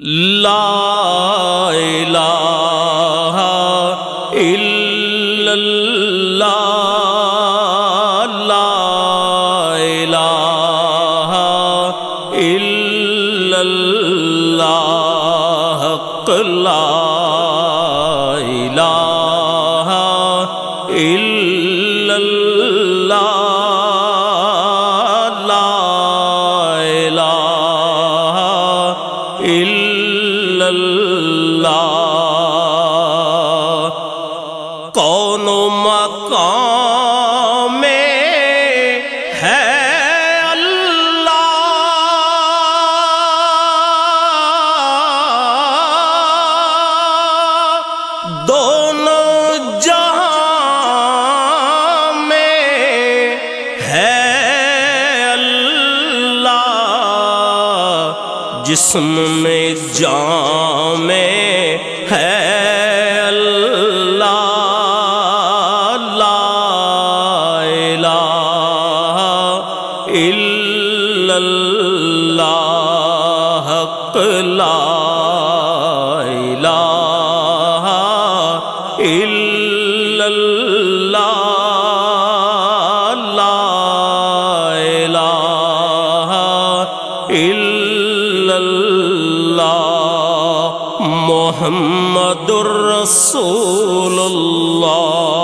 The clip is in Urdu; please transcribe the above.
لا الہ الا اللہ لا الہ الا اللہ حق لا الہ الا اللہ اللہ. کون مکان جسم میں جان میں ہے۔ اللہ، لا الہ الا اللہ، حق، لا الہ الا اللہ، لا الہ الا اللہ محمد الرسول اللہ